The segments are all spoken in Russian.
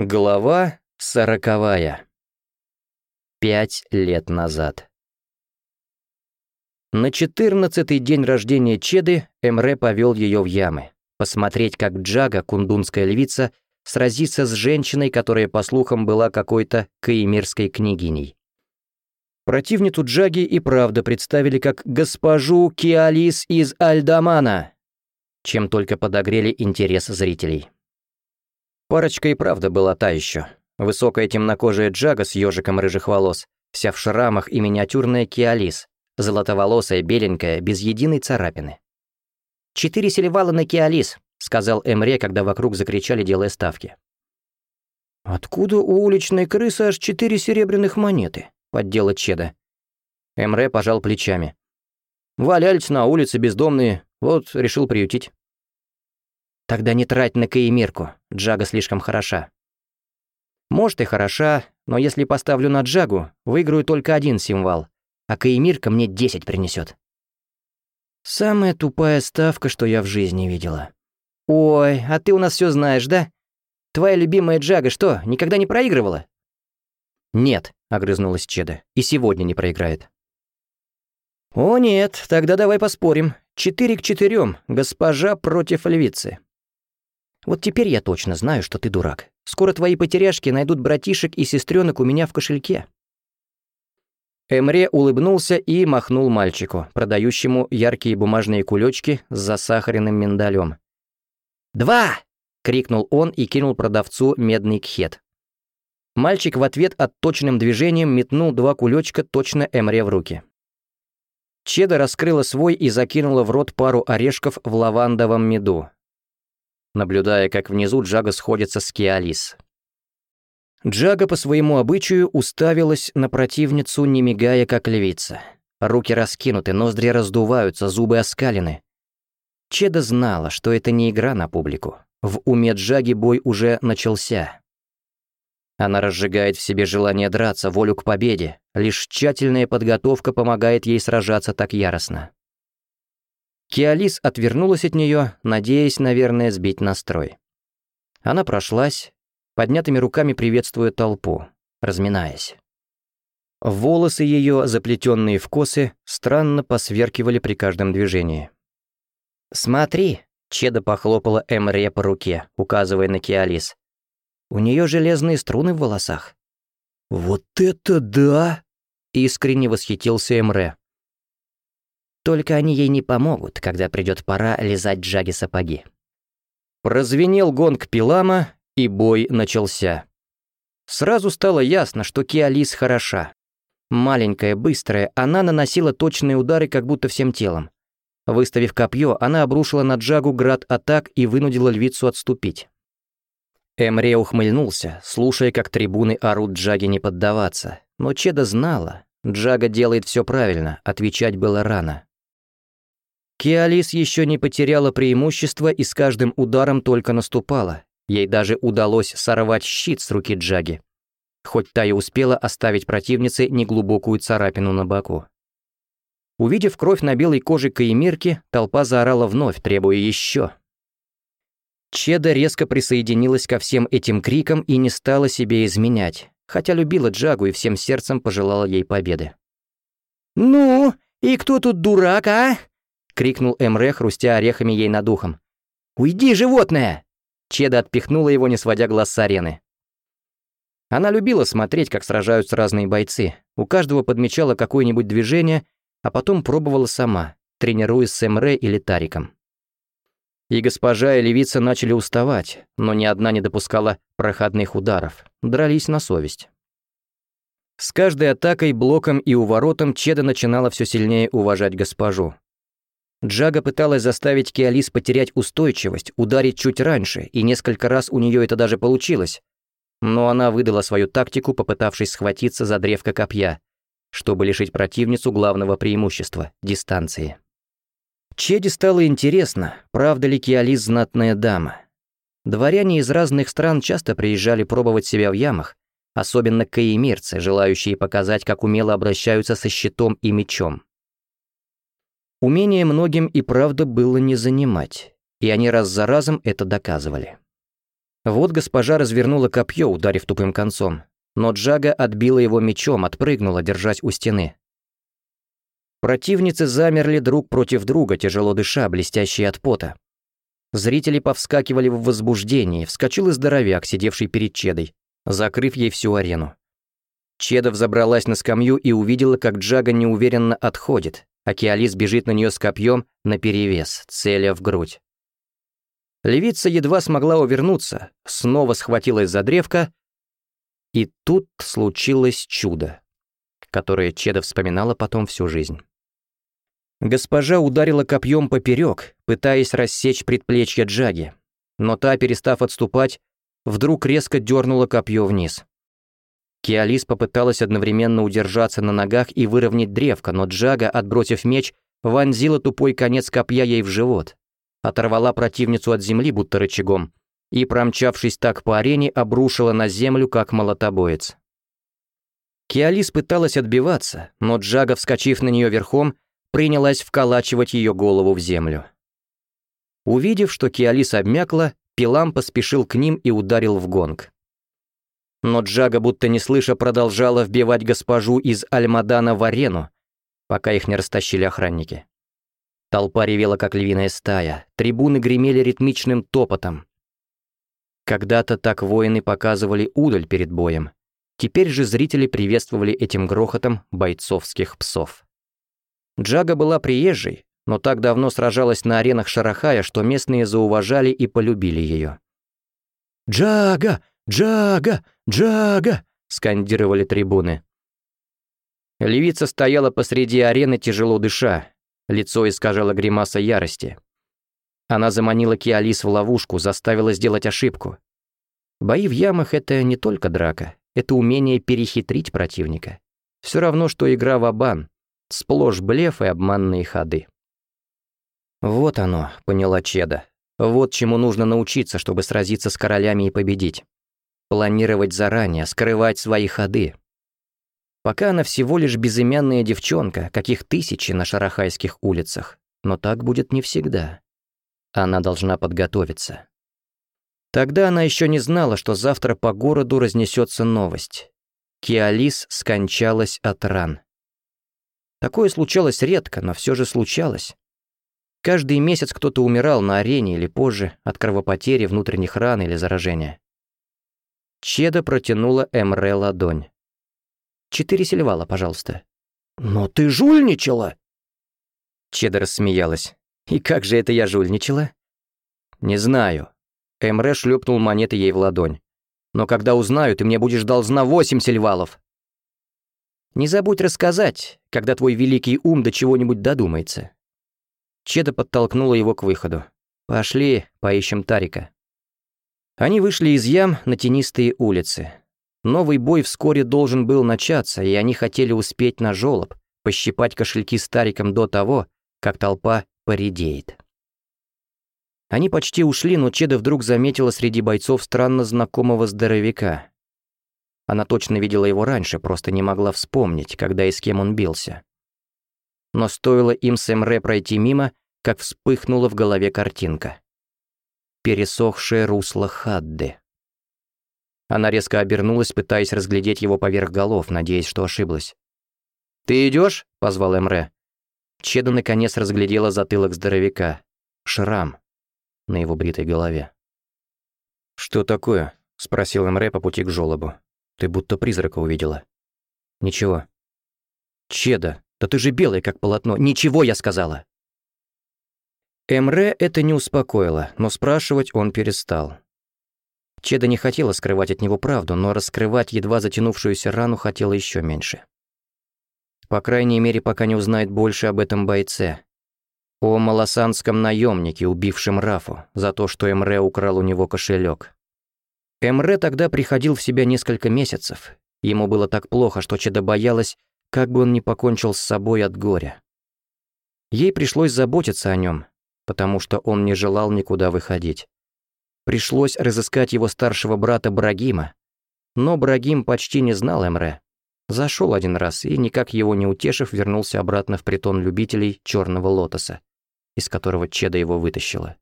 Глава сороковая. Пять лет назад. На четырнадцатый день рождения Чеды Эмре повел ее в ямы, посмотреть, как Джага, кундунская львица, сразится с женщиной, которая, по слухам, была какой-то каимирской княгиней. Противницу Джаги и правда представили как госпожу Киалис из Альдамана, чем только подогрели интерес зрителей. Парочка и правда была та еще. Высокая темнокожая Джага с ежиком рыжих волос, вся в шрамах и миниатюрная Киалис, золотоволосая, беленькая, без единой царапины. «Четыре селевала на Киалис», — сказал Эмре, когда вокруг закричали, делая ставки. «Откуда у уличной крысы аж четыре серебряных монеты?» — поддела Чеда. Эмре пожал плечами. «Валялись на улице бездомные, вот решил приютить». Тогда не трать на Каимирку, Джага слишком хороша. Может и хороша, но если поставлю на Джагу, выиграю только один символ, а Каимирка мне 10 принесет. Самая тупая ставка, что я в жизни видела. Ой, а ты у нас все знаешь, да? Твоя любимая Джага что, никогда не проигрывала? Нет, огрызнулась Чеда, и сегодня не проиграет. О нет, тогда давай поспорим. Четыре к четырем, госпожа против львицы. Вот теперь я точно знаю, что ты дурак. Скоро твои потеряшки найдут братишек и сестренок у меня в кошельке». Эмре улыбнулся и махнул мальчику, продающему яркие бумажные кулечки с засахаренным миндалем. «Два!» — крикнул он и кинул продавцу медный кхет. Мальчик в ответ отточенным движением метнул два кулечка точно Эмре в руки. Чеда раскрыла свой и закинула в рот пару орешков в лавандовом меду, наблюдая, как внизу Джага сходится с Киалис. Джага по своему обычаю уставилась на противницу, не мигая, как львица. Руки раскинуты, ноздри раздуваются, зубы оскалены. Чеда знала, что это не игра на публику. В уме Джаги бой уже начался. Она разжигает в себе желание драться, волю к победе. Лишь тщательная подготовка помогает ей сражаться так яростно. Киалис отвернулась от нее, надеясь, наверное, сбить настрой. Она прошлась, поднятыми руками приветствуя толпу, разминаясь. Волосы ее, заплетенные в косы, странно посверкивали при каждом движении. «Смотри!» — Чеда похлопала Эмре по руке, указывая на Киалис. «У нее железные струны в волосах». «Вот это да!» — искренне восхитился Эмре. Только они ей не помогут, когда придет пора лизать Джаги сапоги. Прозвенел гонг Пилама, и бой начался. Сразу стало ясно, что Киалис хороша. Маленькая, быстрая, она наносила точные удары как будто всем телом. Выставив копье, она обрушила на Джагу град атак и вынудила львицу отступить. Эмре ухмыльнулся, слушая, как трибуны орут Джаги не поддаваться. Но Чеда знала, Джага делает все правильно, отвечать было рано. Киалис еще не потеряла преимущество и с каждым ударом только наступала. Ей даже удалось сорвать щит с руки Джаги. Хоть та и успела оставить противнице неглубокую царапину на боку. Увидев кровь на белой коже Каимирки, толпа заорала вновь, требуя еще. Чеда резко присоединилась ко всем этим крикам и не стала себе изменять, хотя любила Джагу и всем сердцем пожелала ей победы. «Ну, и кто тут дурак, а?» крикнул Эмре, хрустя орехами ей над ухом. «Уйди, животное!» Чеда отпихнула его, не сводя глаз с арены. Она любила смотреть, как сражаются разные бойцы. У каждого подмечала какое-нибудь движение, а потом пробовала сама, тренируясь с Эмре или Тариком. И госпожа и левица начали уставать, но ни одна не допускала проходных ударов, дрались на совесть. С каждой атакой, блоком и уворотом Чеда начинала все сильнее уважать госпожу, Джага пыталась заставить Киалис потерять устойчивость, ударить чуть раньше, и несколько раз у нее это даже получилось. Но она выдала свою тактику, попытавшись схватиться за древко копья, чтобы лишить противницу главного преимущества — дистанции. Чеди стало интересно, правда ли Киалис знатная дама. Дворяне из разных стран часто приезжали пробовать себя в ямах, особенно каемирцы, желающие показать, как умело обращаются со щитом и мечом. Умение многим и правда было не занимать, и они раз за разом это доказывали. Вот госпожа развернула копье, ударив тупым концом, но Джага отбила его мечом, отпрыгнула, держась у стены. Противницы замерли друг против друга, тяжело дыша, блестящие от пота. Зрители повскакивали в возбуждении, вскочил и здоровяк, сидевший перед Чедой, закрыв ей всю арену. Чеда взобралась на скамью и увидела, как Джага неуверенно отходит, Акиалис бежит на нее с копьем наперевес, целя в грудь. Левица едва смогла увернуться, снова схватилась за древко, и тут случилось чудо, которое Чеда вспоминала потом всю жизнь. Госпожа ударила копьем поперек, пытаясь рассечь предплечье Джаги, но та, перестав отступать, вдруг резко дернула копье вниз. Киалис попыталась одновременно удержаться на ногах и выровнять древко, но Джага, отбросив меч, вонзила тупой конец копья ей в живот, оторвала противницу от земли, будто рычагом, и, промчавшись так по арене, обрушила на землю, как молотобоец. Киалис пыталась отбиваться, но Джага, вскочив на нее верхом, принялась вколачивать ее голову в землю. Увидев, что Киалис обмякла, Пилам поспешил к ним и ударил в гонг но Джага, будто не слыша, продолжала вбивать госпожу из Альмадана в арену, пока их не растащили охранники. Толпа ревела, как львиная стая, трибуны гремели ритмичным топотом. Когда-то так воины показывали удаль перед боем. Теперь же зрители приветствовали этим грохотом бойцовских псов. Джага была приезжей, но так давно сражалась на аренах Шарахая, что местные зауважали и полюбили ее. «Джага! Джага!» «Джага!» — скандировали трибуны. Левица стояла посреди арены, тяжело дыша. Лицо искажало гримаса ярости. Она заманила Киалис в ловушку, заставила сделать ошибку. Бои в ямах — это не только драка, это умение перехитрить противника. Все равно, что игра в Абан. Сплошь блеф и обманные ходы. «Вот оно», — поняла Чеда. «Вот чему нужно научиться, чтобы сразиться с королями и победить» планировать заранее, скрывать свои ходы. Пока она всего лишь безымянная девчонка, каких тысячи на шарахайских улицах, но так будет не всегда. Она должна подготовиться. Тогда она еще не знала, что завтра по городу разнесется новость. Киалис скончалась от ран. Такое случалось редко, но все же случалось. Каждый месяц кто-то умирал на арене или позже от кровопотери, внутренних ран или заражения. Чеда протянула Эмре ладонь. «Четыре сельвала, пожалуйста». «Но ты жульничала!» Чеда рассмеялась. «И как же это я жульничала?» «Не знаю». Эмре шлепнул монеты ей в ладонь. «Но когда узнаю, ты мне будешь должна восемь сельвалов. «Не забудь рассказать, когда твой великий ум до чего-нибудь додумается». Чеда подтолкнула его к выходу. «Пошли, поищем Тарика». Они вышли из ям на тенистые улицы. Новый бой вскоре должен был начаться, и они хотели успеть на жолоб, пощипать кошельки старикам до того, как толпа поредеет. Они почти ушли, но Чеда вдруг заметила среди бойцов странно знакомого здоровяка. Она точно видела его раньше, просто не могла вспомнить, когда и с кем он бился. Но стоило им с Эмре пройти мимо, как вспыхнула в голове картинка пересохшее русло Хадды. Она резко обернулась, пытаясь разглядеть его поверх голов, надеясь, что ошиблась. «Ты идешь? позвал Эмре. Чеда наконец разглядела затылок здоровяка. Шрам на его бритой голове. «Что такое?» — спросил Эмре по пути к жёлобу. «Ты будто призрака увидела». «Ничего». «Чеда, да ты же белый, как полотно. Ничего, я сказала!» Эмре это не успокоило, но спрашивать он перестал. Чеда не хотела скрывать от него правду, но раскрывать едва затянувшуюся рану хотела еще меньше. По крайней мере, пока не узнает больше об этом бойце. О малосанском наемнике, убившем Рафу, за то, что Эмре украл у него кошелек. Эмре тогда приходил в себя несколько месяцев. Ему было так плохо, что Чеда боялась, как бы он не покончил с собой от горя. Ей пришлось заботиться о нем, потому что он не желал никуда выходить. Пришлось разыскать его старшего брата Брагима. Но Брагим почти не знал Эмре. Зашел один раз и, никак его не утешив, вернулся обратно в притон любителей черного лотоса, из которого Чеда его вытащила.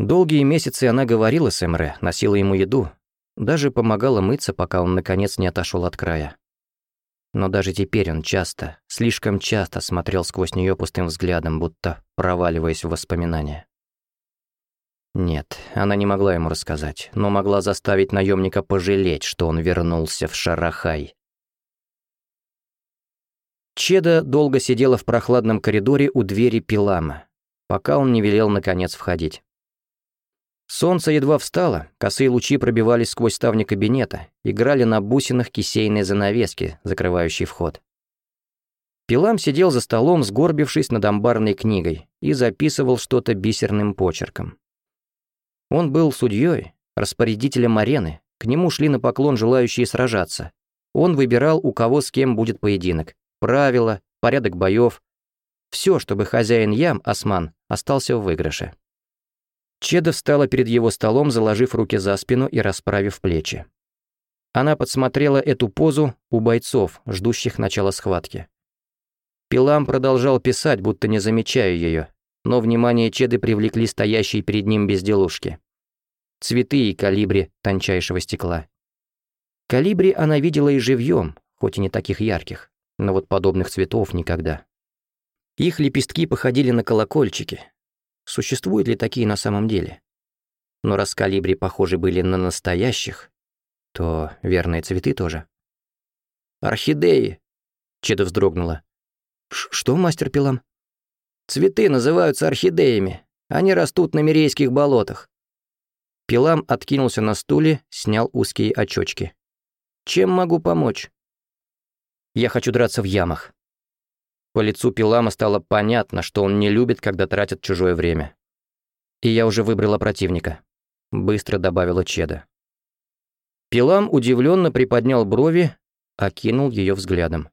Долгие месяцы она говорила с Эмре, носила ему еду, даже помогала мыться, пока он, наконец, не отошел от края но даже теперь он часто, слишком часто смотрел сквозь нее пустым взглядом, будто проваливаясь в воспоминания. Нет, она не могла ему рассказать, но могла заставить наемника пожалеть, что он вернулся в Шарахай. Чеда долго сидела в прохладном коридоре у двери Пилама, пока он не велел наконец входить. Солнце едва встало, косые лучи пробивались сквозь ставни кабинета, играли на бусинах кисейные занавески, закрывающие вход. Пилам сидел за столом, сгорбившись над амбарной книгой, и записывал что-то бисерным почерком. Он был судьей, распорядителем арены, к нему шли на поклон желающие сражаться. Он выбирал, у кого с кем будет поединок, правила, порядок боев. Все, чтобы хозяин ям, Осман, остался в выигрыше. Чеда встала перед его столом, заложив руки за спину и расправив плечи. Она подсмотрела эту позу у бойцов, ждущих начала схватки. Пилам продолжал писать, будто не замечая ее, но внимание Чеды привлекли стоящие перед ним безделушки. Цветы и калибри тончайшего стекла. Калибри она видела и живьем, хоть и не таких ярких, но вот подобных цветов никогда. Их лепестки походили на колокольчики, существуют ли такие на самом деле. Но раз калибри похожи были на настоящих, то верные цветы тоже. «Орхидеи!» — Чеда вздрогнула. «Что, мастер Пилам?» «Цветы называются орхидеями. Они растут на мирейских болотах». Пилам откинулся на стуле, снял узкие очёчки. «Чем могу помочь?» «Я хочу драться в ямах», по лицу Пилама стало понятно, что он не любит, когда тратят чужое время. «И я уже выбрала противника», — быстро добавила Чеда. Пилам удивленно приподнял брови, окинул ее взглядом.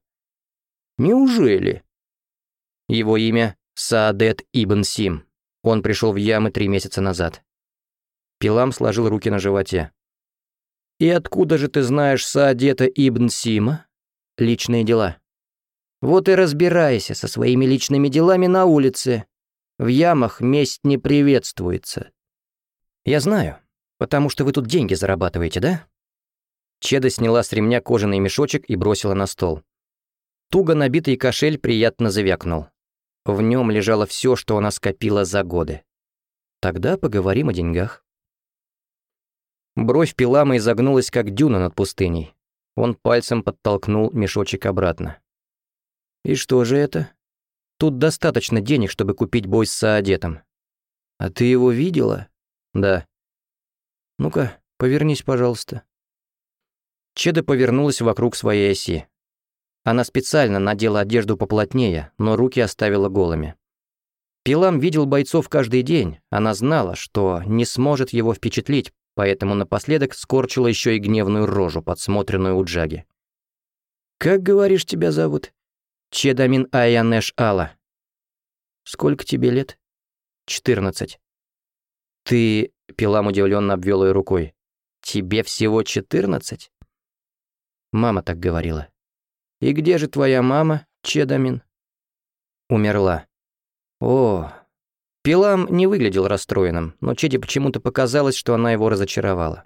«Неужели?» Его имя Саадет Ибн Сим. Он пришел в ямы три месяца назад. Пилам сложил руки на животе. «И откуда же ты знаешь Саадета Ибн Сима?» «Личные дела», вот и разбирайся со своими личными делами на улице. В ямах месть не приветствуется. Я знаю, потому что вы тут деньги зарабатываете, да? Чеда сняла с ремня кожаный мешочек и бросила на стол. Туго набитый кошель приятно завякнул. В нем лежало все, что она скопила за годы. Тогда поговорим о деньгах. Бровь Пилама изогнулась, как дюна над пустыней. Он пальцем подтолкнул мешочек обратно. «И что же это?» «Тут достаточно денег, чтобы купить бой с Саадетом». «А ты его видела?» «Да». «Ну-ка, повернись, пожалуйста». Чеда повернулась вокруг своей оси. Она специально надела одежду поплотнее, но руки оставила голыми. Пилам видел бойцов каждый день, она знала, что не сможет его впечатлить, поэтому напоследок скорчила еще и гневную рожу, подсмотренную у Джаги. «Как, говоришь, тебя зовут?» Чедамин Айянеш Алла. Сколько тебе лет? 14. Ты, Пилам удивленно обвел ее рукой. Тебе всего 14? Мама так говорила. И где же твоя мама, Чедамин? Умерла. О. Пилам не выглядел расстроенным, но Чеде почему-то показалось, что она его разочаровала.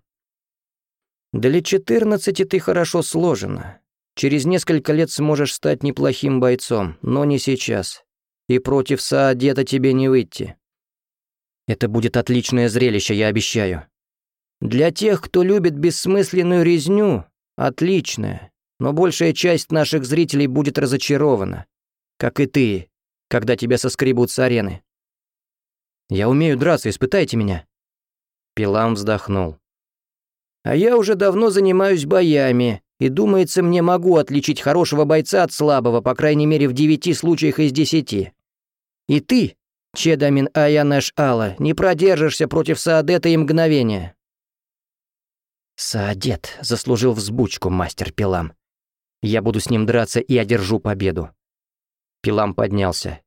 «Для четырнадцати ты хорошо сложена. Через несколько лет сможешь стать неплохим бойцом, но не сейчас. И против Саадета тебе не выйти. Это будет отличное зрелище, я обещаю. Для тех, кто любит бессмысленную резню, отличное. Но большая часть наших зрителей будет разочарована. Как и ты, когда тебя соскребут с арены. Я умею драться, испытайте меня. Пилам вздохнул. А я уже давно занимаюсь боями и, думается, мне могу отличить хорошего бойца от слабого, по крайней мере, в девяти случаях из десяти. И ты, Чедамин Аянеш Алла, не продержишься против Саадета и мгновения». Саадет заслужил взбучку мастер Пилам. Я буду с ним драться и одержу победу. Пилам поднялся.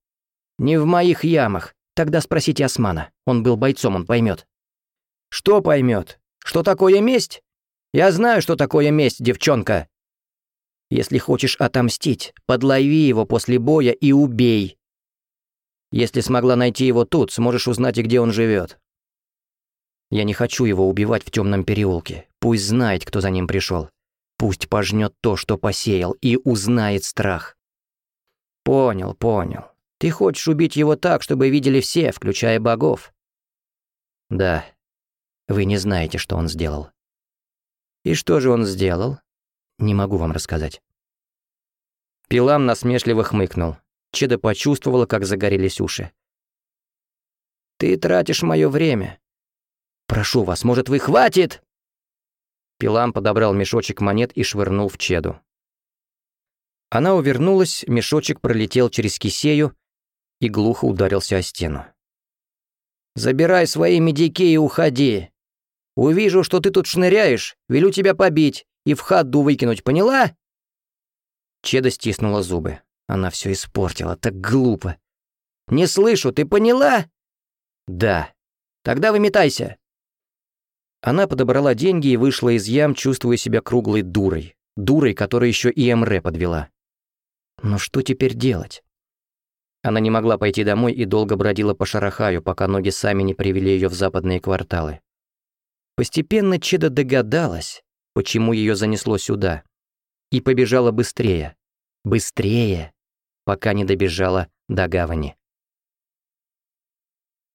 «Не в моих ямах. Тогда спросите Османа. Он был бойцом, он поймет». «Что поймет? Что такое месть? Я знаю, что такое месть, девчонка. Если хочешь отомстить, подлови его после боя и убей. Если смогла найти его тут, сможешь узнать и где он живет. Я не хочу его убивать в темном переулке. Пусть знает, кто за ним пришел. Пусть пожнет то, что посеял, и узнает страх. Понял, понял. Ты хочешь убить его так, чтобы видели все, включая богов? Да. Вы не знаете, что он сделал. И что же он сделал? Не могу вам рассказать. Пилам насмешливо хмыкнул. Чеда почувствовала, как загорелись уши. «Ты тратишь мое время. Прошу вас, может, вы хватит?» Пилам подобрал мешочек монет и швырнул в Чеду. Она увернулась, мешочек пролетел через кисею и глухо ударился о стену. «Забирай свои медики и уходи. Увижу, что ты тут шныряешь, велю тебя побить и в хадду выкинуть, поняла?» Чеда стиснула зубы. Она все испортила, так глупо. «Не слышу, ты поняла?» «Да». «Тогда выметайся». Она подобрала деньги и вышла из ям, чувствуя себя круглой дурой. Дурой, которая еще и МР подвела. Ну что теперь делать? Она не могла пойти домой и долго бродила по Шарахаю, пока ноги сами не привели ее в западные кварталы. Постепенно Чеда догадалась, почему ее занесло сюда, и побежала быстрее, быстрее, пока не добежала до гавани.